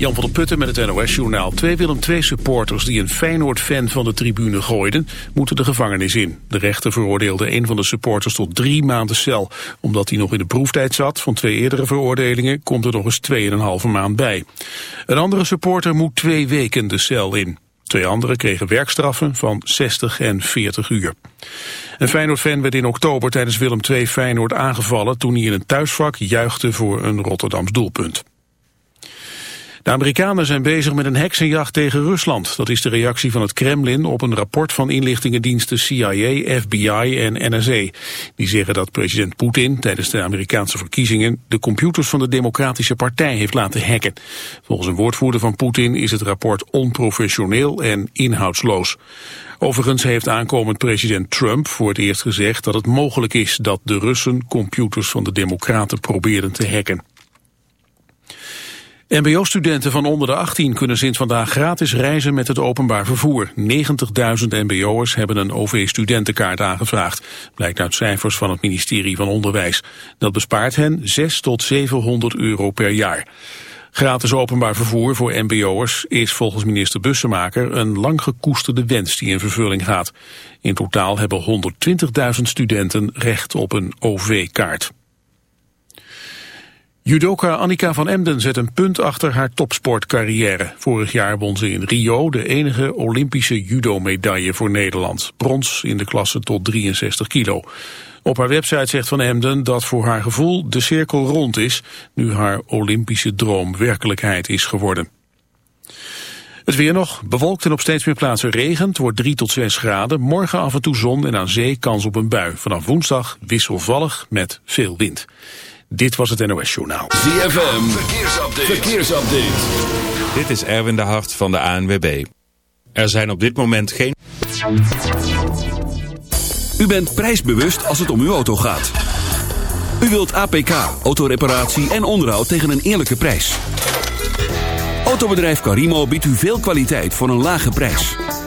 Jan van der Putten met het NOS-journaal. Twee Willem II-supporters die een Feyenoord-fan van de tribune gooiden... moeten de gevangenis in. De rechter veroordeelde een van de supporters tot drie maanden cel. Omdat hij nog in de proeftijd zat van twee eerdere veroordelingen... komt er nog eens 2,5 maand bij. Een andere supporter moet twee weken de cel in. Twee anderen kregen werkstraffen van 60 en 40 uur. Een Feyenoord-fan werd in oktober tijdens Willem II Feyenoord aangevallen... toen hij in een thuisvak juichte voor een Rotterdams doelpunt. De Amerikanen zijn bezig met een heksenjacht tegen Rusland. Dat is de reactie van het Kremlin op een rapport van inlichtingendiensten CIA, FBI en NSA. Die zeggen dat president Poetin tijdens de Amerikaanse verkiezingen de computers van de Democratische Partij heeft laten hacken. Volgens een woordvoerder van Poetin is het rapport onprofessioneel en inhoudsloos. Overigens heeft aankomend president Trump voor het eerst gezegd dat het mogelijk is dat de Russen computers van de Democraten proberen te hacken. MBO-studenten van onder de 18 kunnen sinds vandaag gratis reizen met het openbaar vervoer. 90.000 MBO'ers hebben een OV-studentenkaart aangevraagd, blijkt uit cijfers van het ministerie van Onderwijs. Dat bespaart hen 6 tot 700 euro per jaar. Gratis openbaar vervoer voor mbo'ers is volgens minister Bussemaker een lang gekoesterde wens die in vervulling gaat. In totaal hebben 120.000 studenten recht op een OV-kaart. Judoka Annika van Emden zet een punt achter haar topsportcarrière. Vorig jaar won ze in Rio de enige Olympische judo-medaille voor Nederland. Brons in de klasse tot 63 kilo. Op haar website zegt Van Emden dat voor haar gevoel de cirkel rond is... nu haar Olympische droom werkelijkheid is geworden. Het weer nog, bewolkt en op steeds meer plaatsen regent, wordt 3 tot 6 graden. Morgen af en toe zon en aan zee kans op een bui. Vanaf woensdag wisselvallig met veel wind. Dit was het NOS Journaal. ZFM, verkeersupdate. verkeersupdate. Dit is Erwin de Hart van de ANWB. Er zijn op dit moment geen... U bent prijsbewust als het om uw auto gaat. U wilt APK, autoreparatie en onderhoud tegen een eerlijke prijs. Autobedrijf Carimo biedt u veel kwaliteit voor een lage prijs.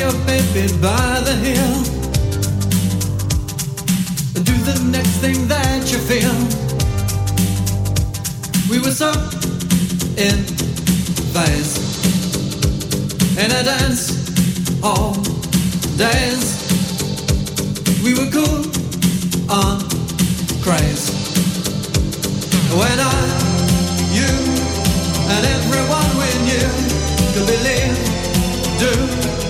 your baby by the heel do the next thing that you feel. We were so in phase in a dance all days. We were cool on craze. When I, you, and everyone we knew could believe, do,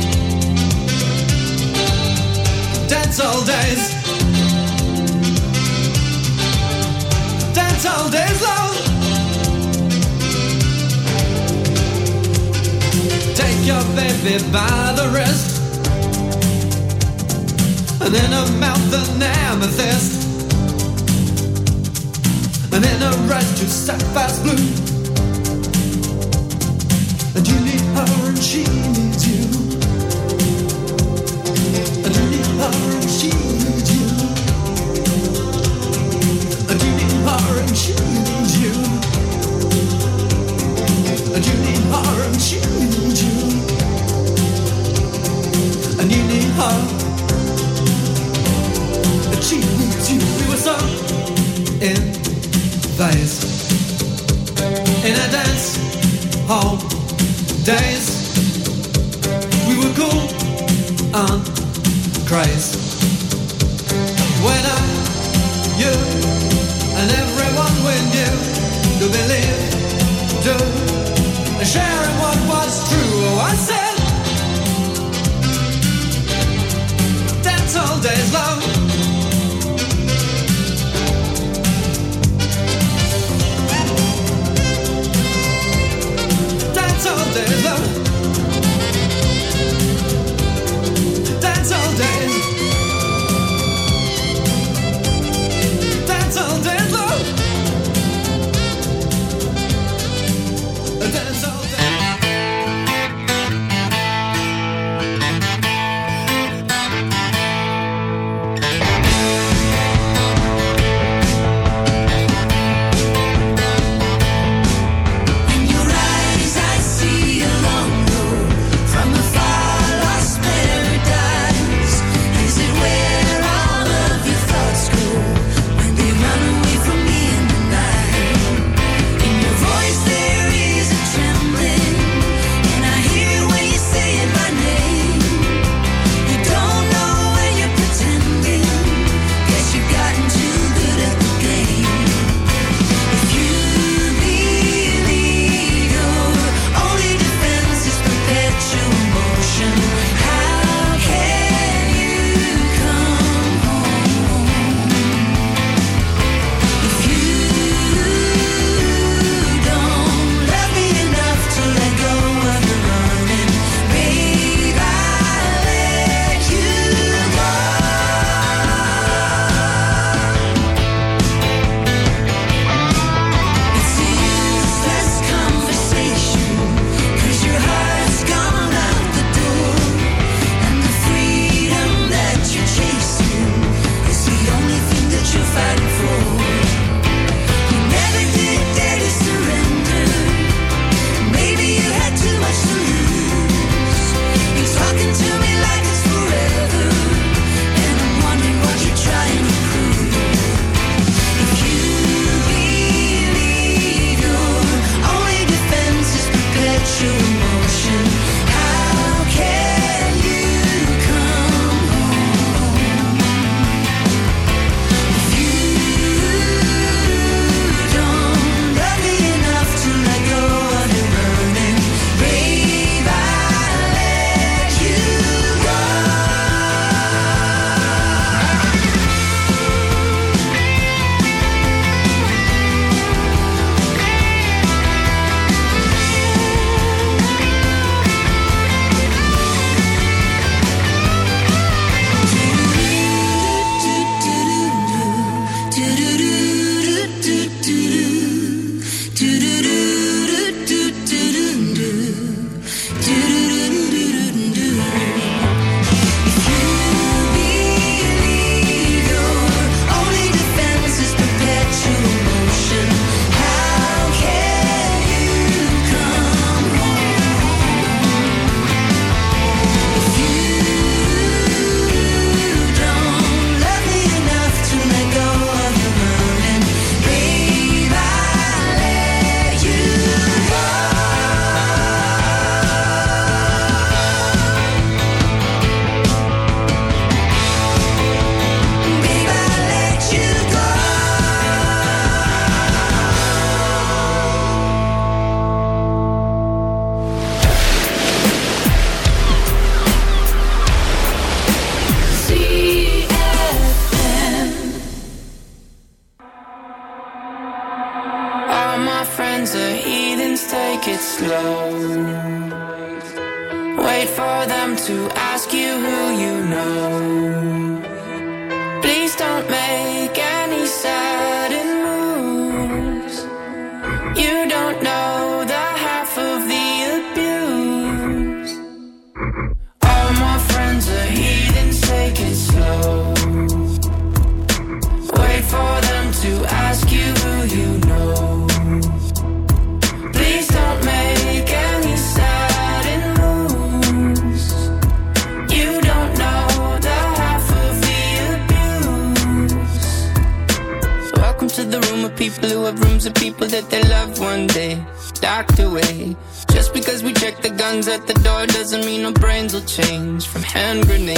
Dance all days. Dance all days long. Take your baby by the wrist. And in her mouth an amethyst. And in a rush to suck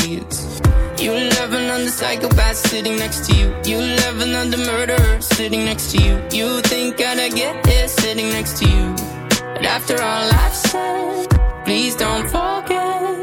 You loving on the psychopath sitting next to you. You loving on the murderer sitting next to you. You think I'd get here sitting next to you. But after all I've said, please don't forget.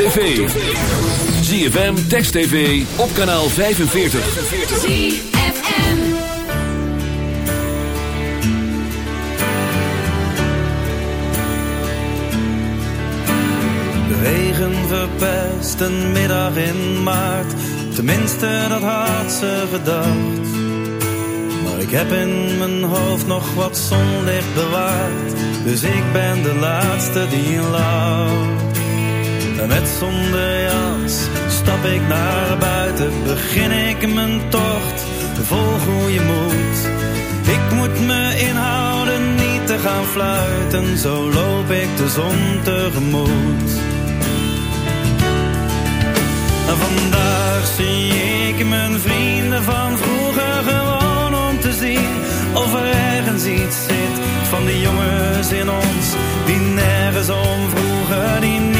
Tv. ZFM, Text TV, op kanaal 45. ZFM. De regen verpest een middag in maart. Tenminste, dat had ze gedacht. Maar ik heb in mijn hoofd nog wat zonlicht bewaard. Dus ik ben de laatste die lacht. Met zonder jas stap ik naar buiten. Begin ik mijn tocht, vol goede moed. Ik moet me inhouden, niet te gaan fluiten. Zo loop ik de zon tegemoet. En vandaag zie ik mijn vrienden van vroeger gewoon om te zien of er ergens iets zit van die jongens in ons die nergens om vroegen, die niet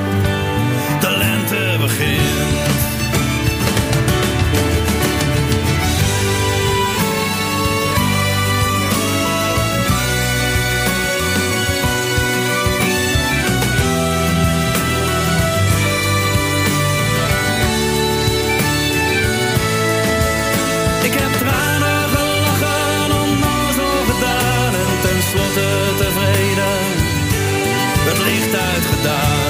Licht uitgedaan.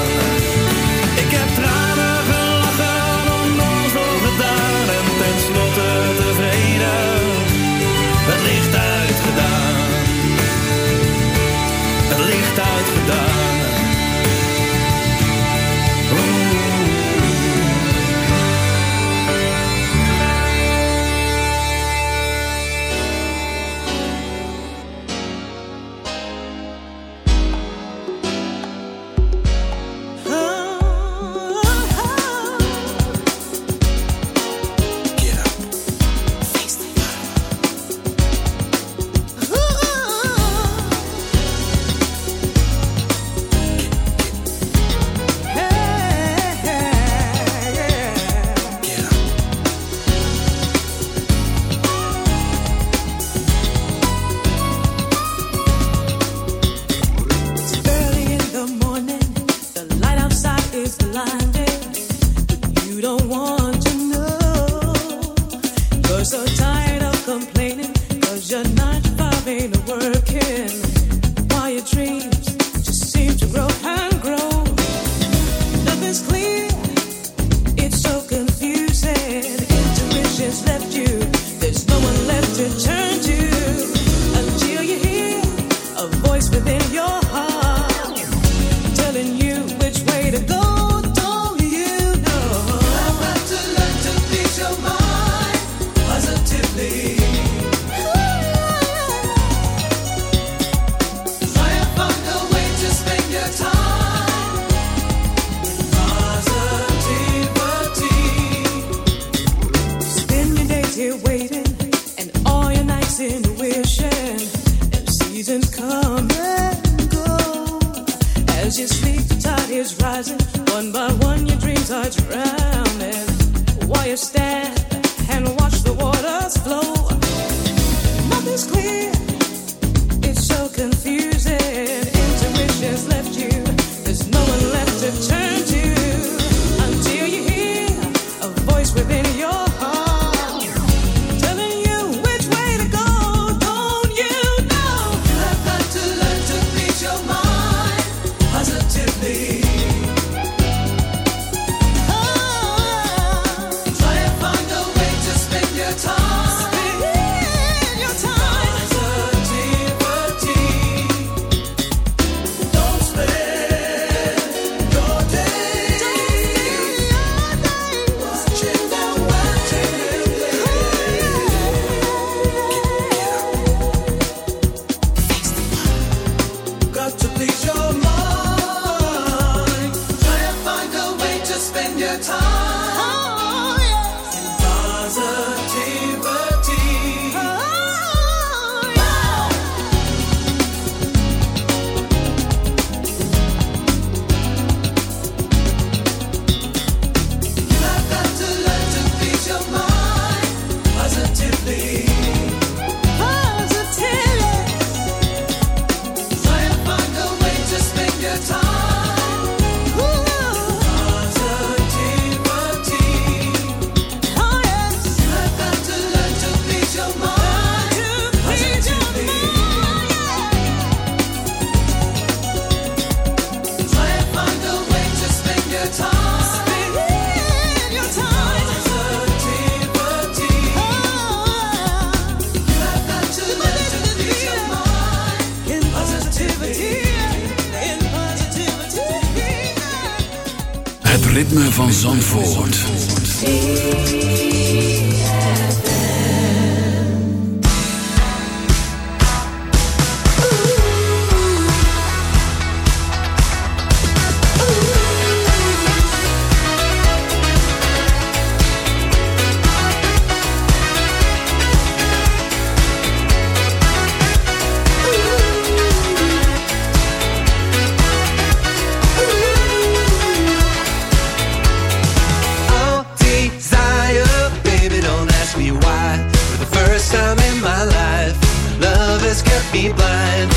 Me blind.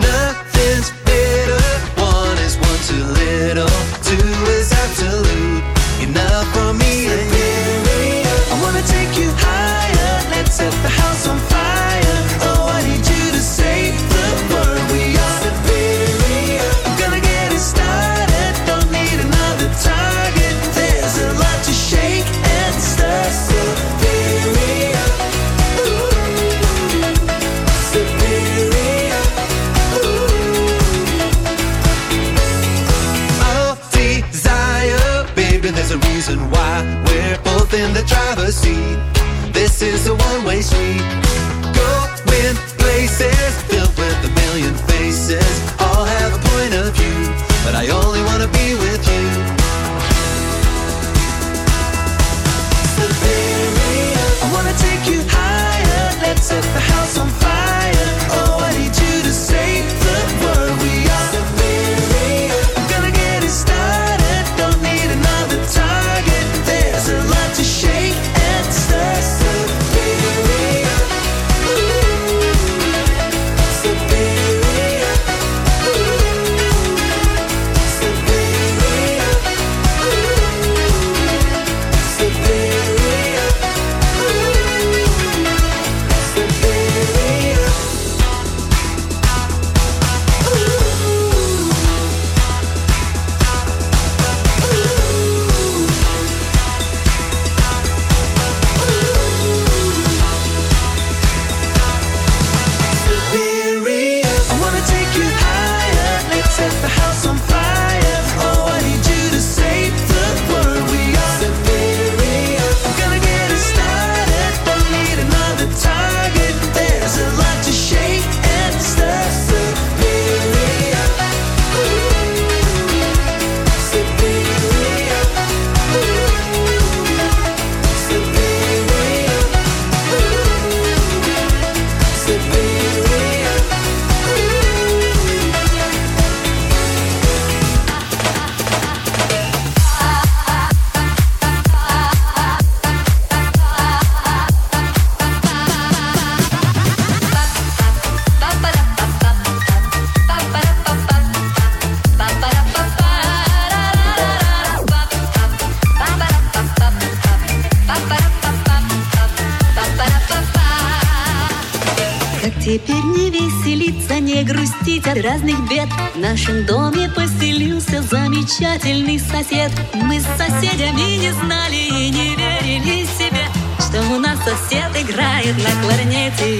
Nothing's society.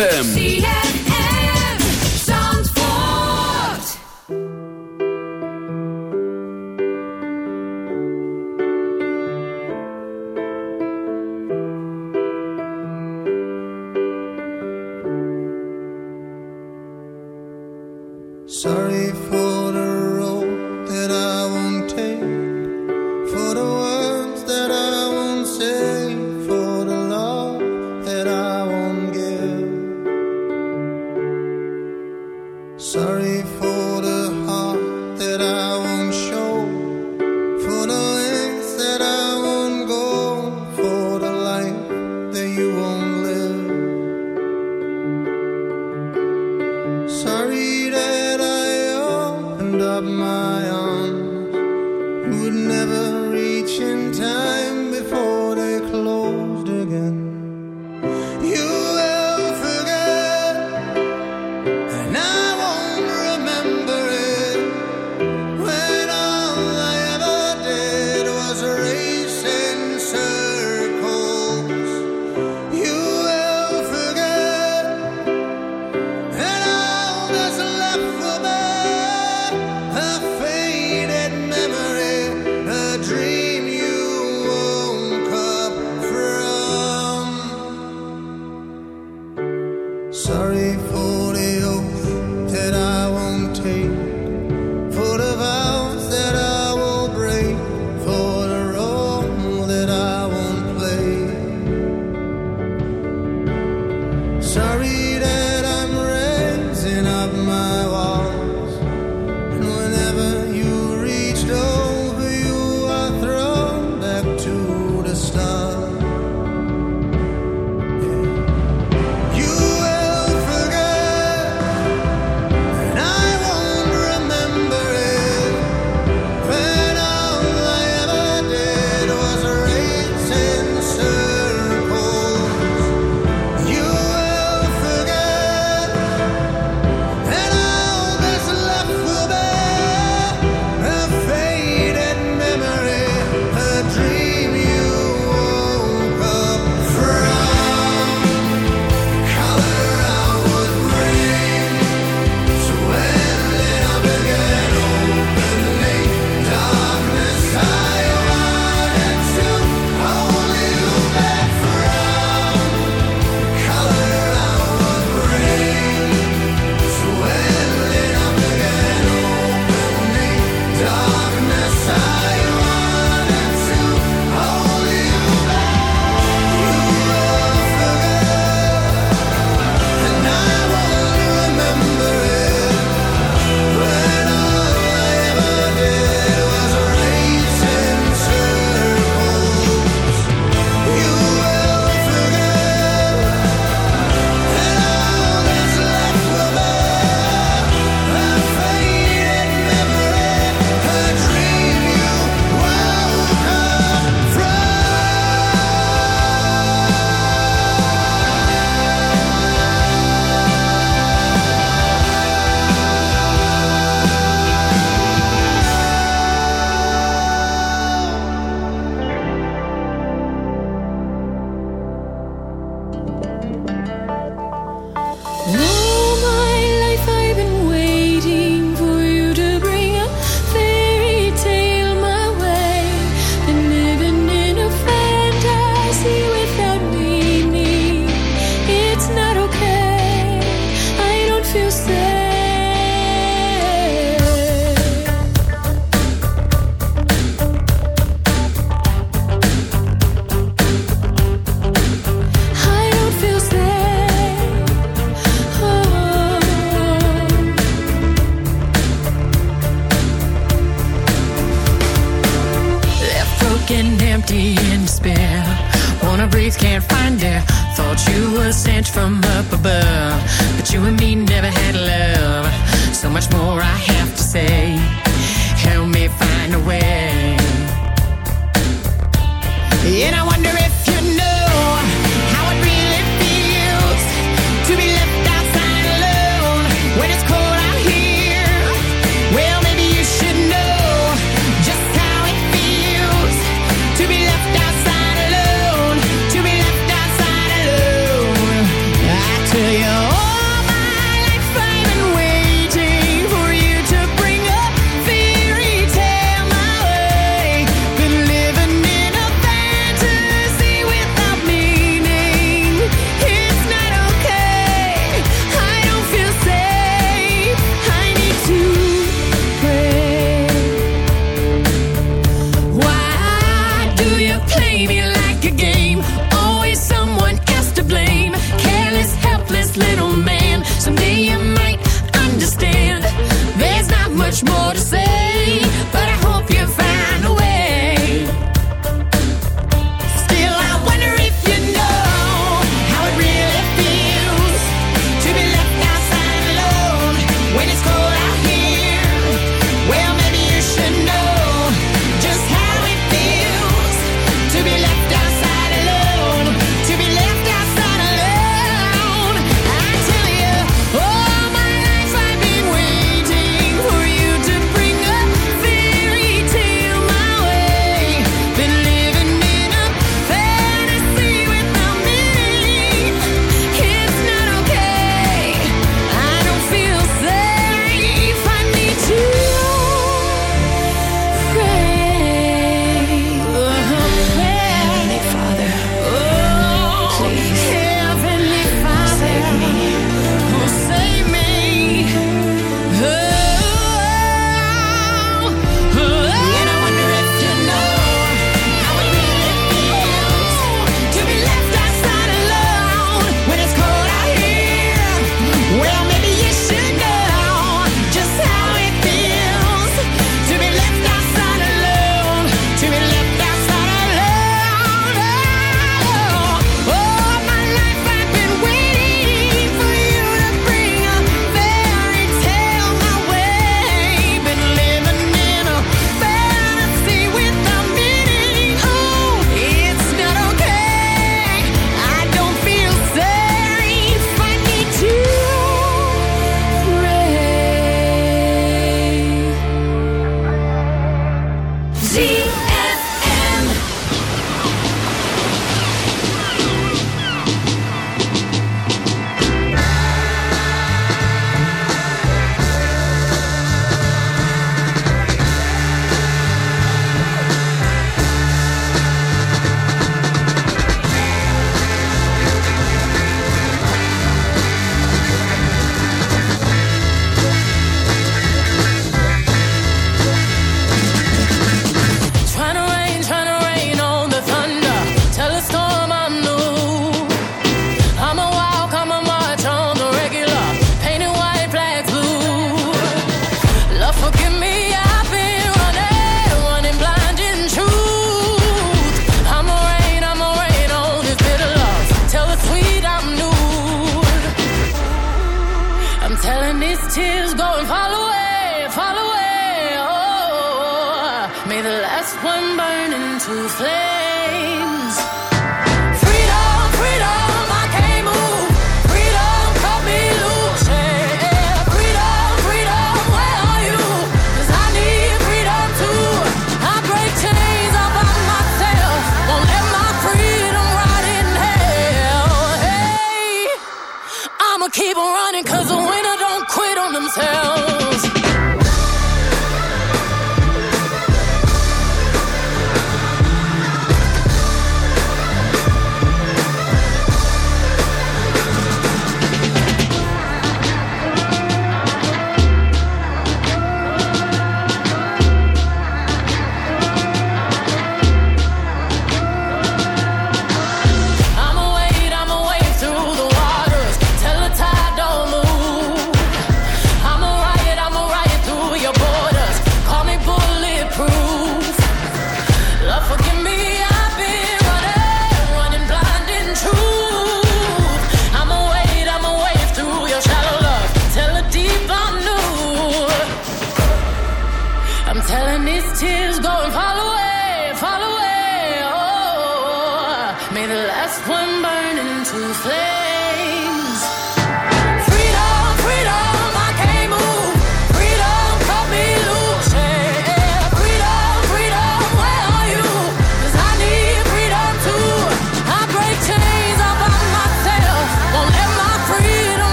ZFM Sorry for the oath that I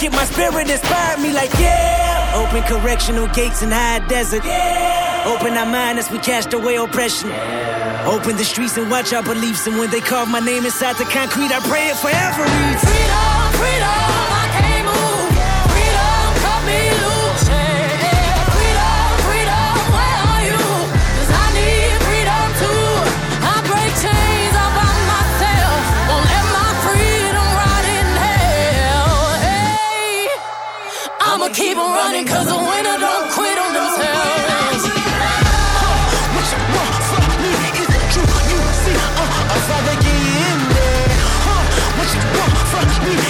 get my spirit inspired me like, yeah. Open correctional gates in high desert. Yeah. Open our mind as we cast away oppression. Yeah. Open the streets and watch our beliefs. And when they carve my name inside the concrete, I pray it forever. Freedom, freedom. them running, cause the winner don't quit on themselves. What you want from me is the truth you see. Uh, I'd rather get in there. What you want from me?